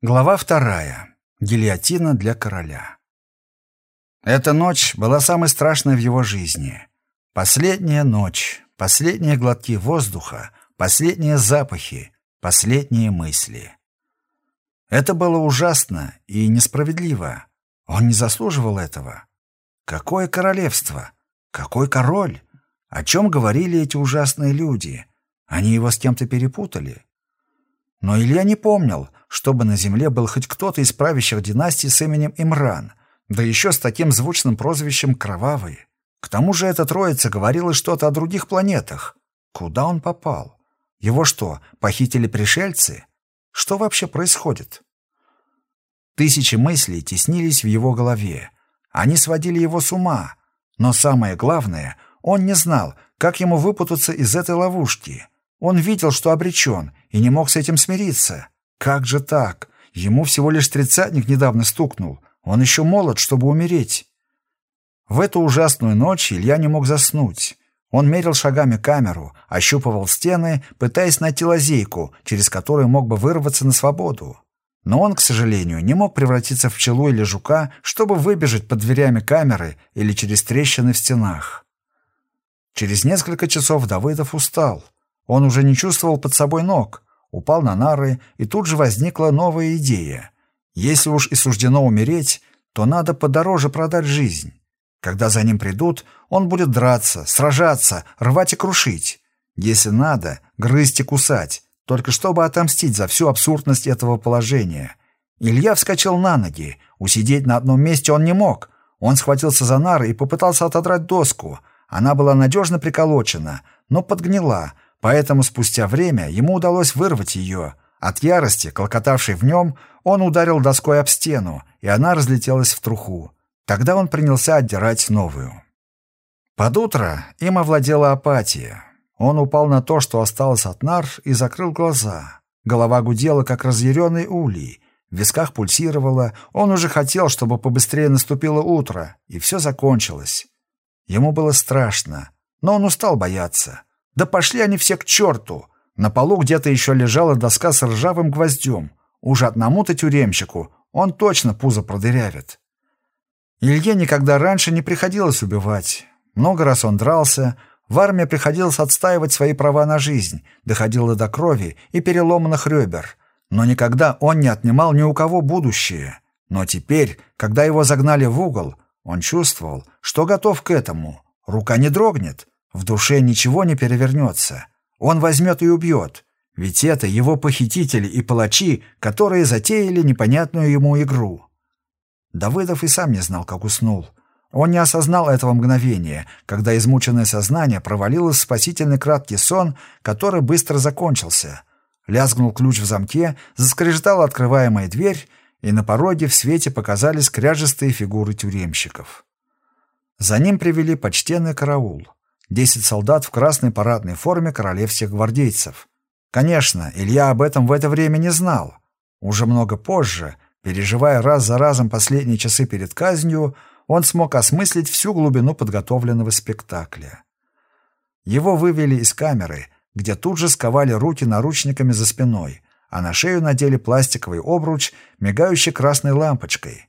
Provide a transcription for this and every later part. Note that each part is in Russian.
Глава вторая. Гильотина для короля. Эта ночь была самой страшной в его жизни. Последняя ночь, последние глотки воздуха, последние запахи, последние мысли. Это было ужасно и несправедливо. Он не заслуживал этого. Какое королевство? Какой король? О чем говорили эти ужасные люди? Они его с кем-то перепутали? Но Илья не помнил, чтобы на земле был хоть кто-то из правящих династий с именем Имран, да еще с таким звучным прозвищем «Кровавый». К тому же эта троица говорила что-то о других планетах. Куда он попал? Его что, похитили пришельцы? Что вообще происходит? Тысячи мыслей теснились в его голове. Они сводили его с ума. Но самое главное, он не знал, как ему выпутаться из этой ловушки. Он видел, что обречен, и не мог с этим смириться. Как же так? Ему всего лишь тридцатник недавно стукнул. Он еще молод, чтобы умереть. В эту ужасную ночь Илья не мог заснуть. Он мерил шагами камеру, ощупывал стены, пытаясь найти лазейку, через которую мог бы вырваться на свободу. Но он, к сожалению, не мог превратиться в пчелу или жука, чтобы выбежать под дверями камеры или через трещины в стенах. Через несколько часов Давыдов устал. Он уже не чувствовал под собой ног упал на нары, и тут же возникла новая идея. Если уж и суждено умереть, то надо подороже продать жизнь. Когда за ним придут, он будет драться, сражаться, рвать и крушить. Если надо, грызть и кусать, только чтобы отомстить за всю абсурдность этого положения. Илья вскочил на ноги. Усидеть на одном месте он не мог. Он схватился за нары и попытался отодрать доску. Она была надежно приколочена, но подгнила — Поэтому спустя время ему удалось вырвать ее. От ярости, клокотавшей в нем, он ударил доской об стену, и она разлетелась в труху. Тогда он принялся отдирать новую. Под утро им овладела апатия. Он упал на то, что осталось от нар, и закрыл глаза. Голова гудела, как разъяренный улей. В висках пульсировало. Он уже хотел, чтобы побыстрее наступило утро, и все закончилось. Ему было страшно, но он устал бояться. Да пошли они все к черту! На полу где-то еще лежала доска с ржавым гвоздем. Уже одному-то тюремщику он точно пузо продырявит. Илье никогда раньше не приходилось убивать. Много раз он дрался, в армии приходилось отстаивать свои права на жизнь, доходило до крови и переломанных ребер. Но никогда он не отнимал ни у кого будущее. Но теперь, когда его загнали в угол, он чувствовал, что готов к этому. Рука не дрогнет, в душе ничего не перевернется. Он возьмет и убьет. Ведь это его похитители и палачи, которые затеяли непонятную ему игру. Давыдов и сам не знал, как уснул. Он не осознал этого мгновения, когда измученное сознание провалилось в спасительный краткий сон, который быстро закончился. Лязгнул ключ в замке, заскрежетала открываемая дверь, и на пороге в свете показались кряжестые фигуры тюремщиков. За ним привели почтенный караул. Десять солдат в красной парадной форме королевских гвардейцев. Конечно, Илья об этом в это время не знал. Уже много позже, переживая раз за разом последние часы перед казнью, он смог осмыслить всю глубину подготовленного спектакля. Его вывели из камеры, где тут же сковали руки наручниками за спиной, а на шею надели пластиковый обруч, мигающий красной лампочкой.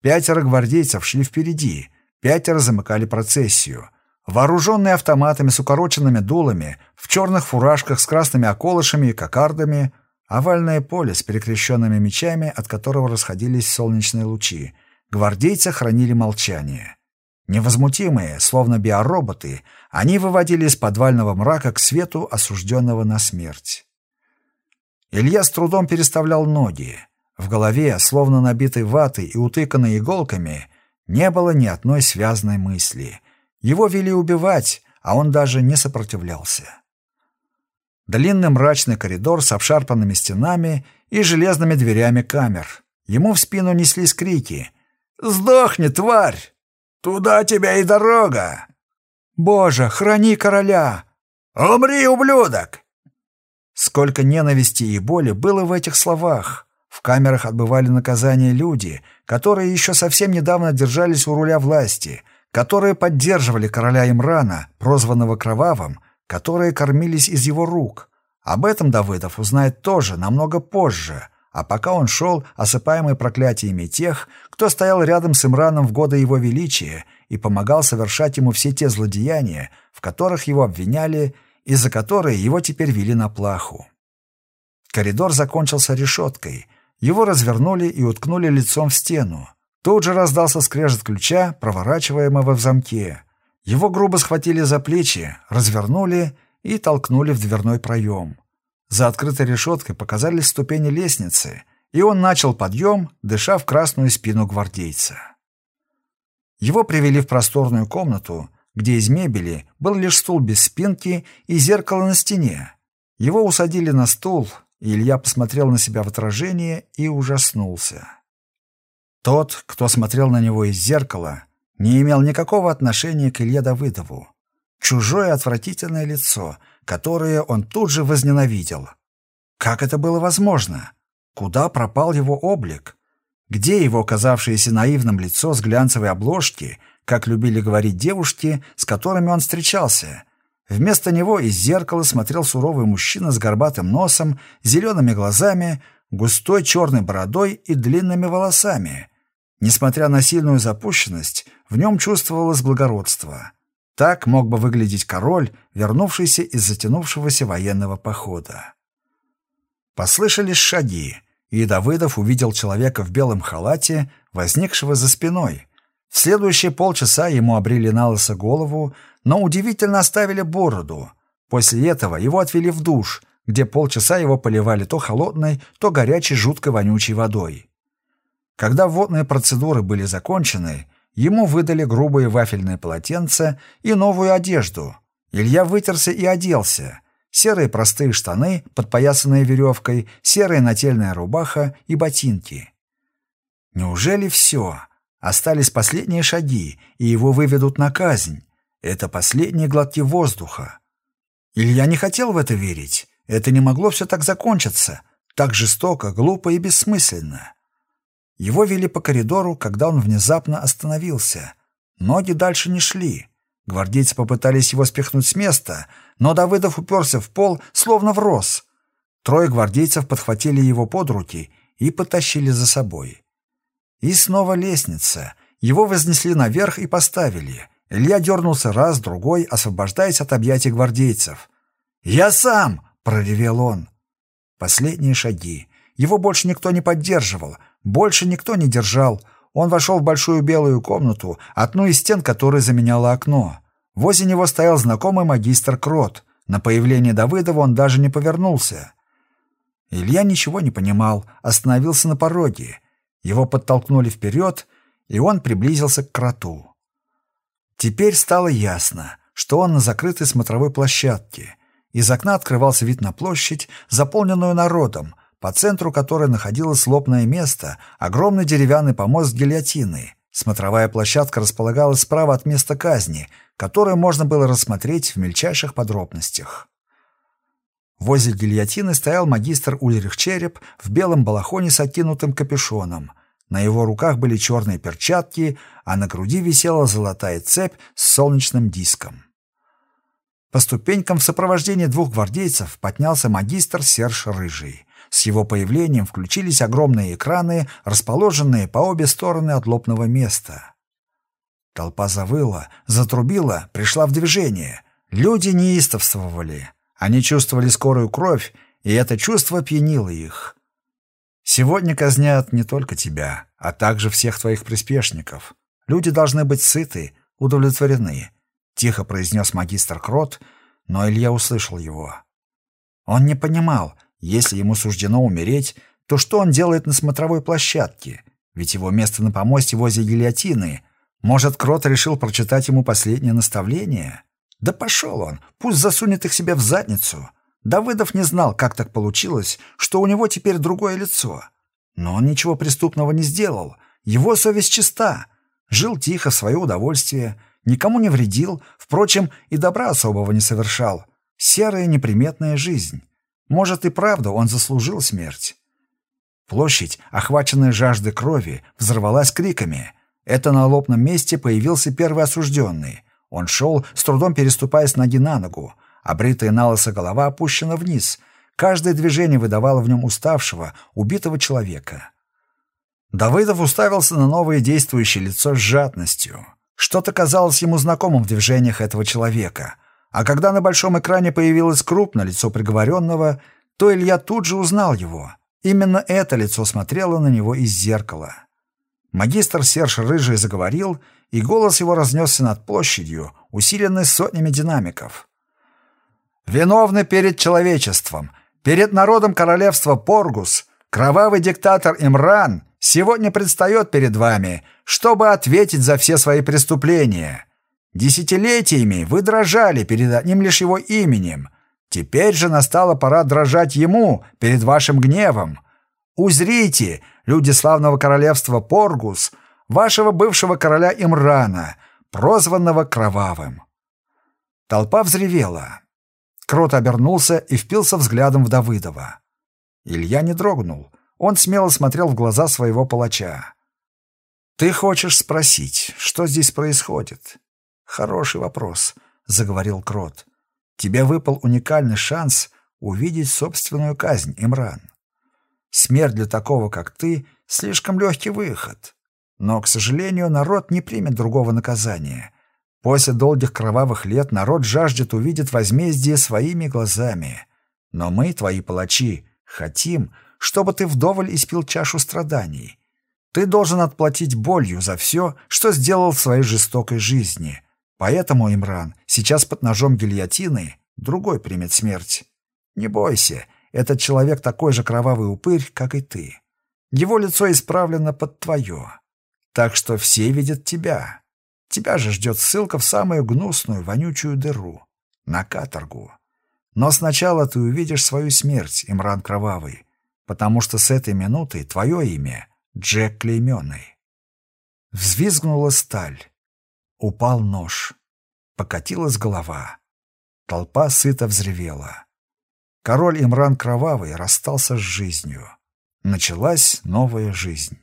Пятеро гвардейцев шли впереди, пятеро замыкали процессию. Вооруженные автоматами с укороченными дулами, в черных фуражках с красными околышами и кокардами, овальное поле с перекрещенными мечами, от которого расходились солнечные лучи, гвардейцы хранили молчание. Невозмутимые, словно биороботы, они выводили из подвального мрака к свету осужденного на смерть. Илья с трудом переставлял ноги. В голове, словно набитой ватой и утыканной иголками, не было ни одной связной мысли — его вели убивать, а он даже не сопротивлялся. Длинный мрачный коридор с обшарпанными стенами и железными дверями камер. Ему в спину неслись крики. «Сдохни, тварь! Туда тебя и дорога!» «Боже, храни короля!» «Умри, ублюдок!» Сколько ненависти и боли было в этих словах. В камерах отбывали наказание люди, которые еще совсем недавно держались у руля власти — которые поддерживали короля Имрана, прозванного Кровавым, которые кормились из его рук. Об этом Давыдов узнает тоже, намного позже, а пока он шел, осыпаемый проклятиями тех, кто стоял рядом с Имраном в годы его величия и помогал совершать ему все те злодеяния, в которых его обвиняли и за которые его теперь вели на плаху. Коридор закончился решеткой. Его развернули и уткнули лицом в стену. Тут же раздался скрежет ключа, проворачиваемого в замке. Его грубо схватили за плечи, развернули и толкнули в дверной проем. За открытой решеткой показались ступени лестницы, и он начал подъем, дыша в красную спину гвардейца. Его привели в просторную комнату, где из мебели был лишь стул без спинки и зеркало на стене. Его усадили на стул, и Илья посмотрел на себя в отражение и ужаснулся. Тот, кто смотрел на него из зеркала, не имел никакого отношения к Илье Давыдову. Чужое отвратительное лицо, которое он тут же возненавидел. Как это было возможно? Куда пропал его облик? Где его казавшееся наивным лицо с глянцевой обложки, как любили говорить девушки, с которыми он встречался? Вместо него из зеркала смотрел суровый мужчина с горбатым носом, зелеными глазами, густой черной бородой и длинными волосами. Несмотря на сильную запущенность, в нем чувствовалось благородство. Так мог бы выглядеть король, вернувшийся из затянувшегося военного похода. Послышались шаги, и Давыдов увидел человека в белом халате, возникшего за спиной. В следующие полчаса ему обрили на голову, но удивительно оставили бороду. После этого его отвели в душ, где полчаса его поливали то холодной, то горячей жутко вонючей водой. Когда водные процедуры были закончены, ему выдали грубые вафельные полотенца и новую одежду. Илья вытерся и оделся. Серые простые штаны, подпоясанные веревкой, серая нательная рубаха и ботинки. Неужели все? Остались последние шаги, и его выведут на казнь. Это последние глотки воздуха. Илья не хотел в это верить. Это не могло все так закончиться. Так жестоко, глупо и бессмысленно. Его вели по коридору, когда он внезапно остановился. Ноги дальше не шли. Гвардейцы попытались его спихнуть с места, но Давыдов уперся в пол, словно врос. Трое гвардейцев подхватили его под руки и потащили за собой. И снова лестница. Его вознесли наверх и поставили. Илья дернулся раз, другой, освобождаясь от объятий гвардейцев. «Я сам!» — проревел он. Последние шаги. Его больше никто не поддерживал — больше никто не держал. Он вошел в большую белую комнату, одну из стен которой заменяло окно. Возле него стоял знакомый магистр Крот. На появление Давыдова он даже не повернулся. Илья ничего не понимал, остановился на пороге. Его подтолкнули вперед, и он приблизился к кроту. Теперь стало ясно, что он на закрытой смотровой площадке. Из окна открывался вид на площадь, заполненную народом, по центру которой находилось лобное место, огромный деревянный помост гильотины. Смотровая площадка располагалась справа от места казни, которое можно было рассмотреть в мельчайших подробностях. Возле гильотины стоял магистр Ульрих Череп в белом балахоне с окинутым капюшоном. На его руках были черные перчатки, а на груди висела золотая цепь с солнечным диском. По ступенькам в сопровождении двух гвардейцев поднялся магистр Серж Рыжий. С его появлением включились огромные экраны, расположенные по обе стороны от лобного места. Толпа завыла, затрубила, пришла в движение. Люди неистовствовали. Они чувствовали скорую кровь, и это чувство пьянило их. Сегодня казнят не только тебя, а также всех твоих приспешников. Люди должны быть сыты, удовлетворены, — тихо произнес магистр Крот, но Илья услышал его. Он не понимал, если ему суждено умереть, то что он делает на смотровой площадке? Ведь его место на помосте возле гильотины. Может, Крот решил прочитать ему последнее наставление? Да пошел он, пусть засунет их себе в задницу. Давыдов не знал, как так получилось, что у него теперь другое лицо. Но он ничего преступного не сделал. Его совесть чиста. Жил тихо в свое удовольствие, никому не вредил, впрочем, и добра особого не совершал. Серая неприметная жизнь. Может и правда он заслужил смерть. Площадь, охваченная жаждой крови, взорвалась криками. Это на лобном месте появился первый осужденный. Он шел, с трудом переступая с ноги на ногу. Обритая на голова опущена вниз. Каждое движение выдавало в нем уставшего, убитого человека. Давыдов уставился на новое действующее лицо с жадностью. Что-то казалось ему знакомым в движениях этого человека. А когда на большом экране появилось крупное лицо приговоренного, то Илья тут же узнал его. Именно это лицо смотрело на него из зеркала. Магистр Серж Рыжий заговорил, и голос его разнесся над площадью, усиленный сотнями динамиков. «Виновны перед человечеством, перед народом королевства Поргус, кровавый диктатор Имран сегодня предстает перед вами, чтобы ответить за все свои преступления. Десятилетиями вы дрожали перед одним лишь его именем. Теперь же настала пора дрожать ему перед вашим гневом. Узрите, люди славного королевства Поргус, вашего бывшего короля Имрана, прозванного Кровавым». Толпа взревела. Крот обернулся и впился взглядом в Давыдова. Илья не дрогнул. Он смело смотрел в глаза своего палача. «Ты хочешь спросить, что здесь происходит?» «Хороший вопрос», — заговорил Крот. «Тебе выпал уникальный шанс увидеть собственную казнь, Имран. Смерть для такого, как ты, слишком легкий выход. Но, к сожалению, народ не примет другого наказания. После долгих кровавых лет народ жаждет увидеть возмездие своими глазами. Но мы, твои палачи, хотим, чтобы ты вдоволь испил чашу страданий. Ты должен отплатить болью за все, что сделал в своей жестокой жизни. Поэтому, Имран, сейчас под ножом гильотины другой примет смерть. Не бойся, этот человек такой же кровавый упырь, как и ты. Его лицо исправлено под твое. Так что все видят тебя. Тебя же ждет ссылка в самую гнусную, вонючую дыру. На каторгу. Но сначала ты увидишь свою смерть, Имран Кровавый, потому что с этой минуты твое имя — Джек Клейменный. Взвизгнула сталь. Упал нож. Покатилась голова. Толпа сыто взревела. Король Имран Кровавый расстался с жизнью. Началась новая жизнь.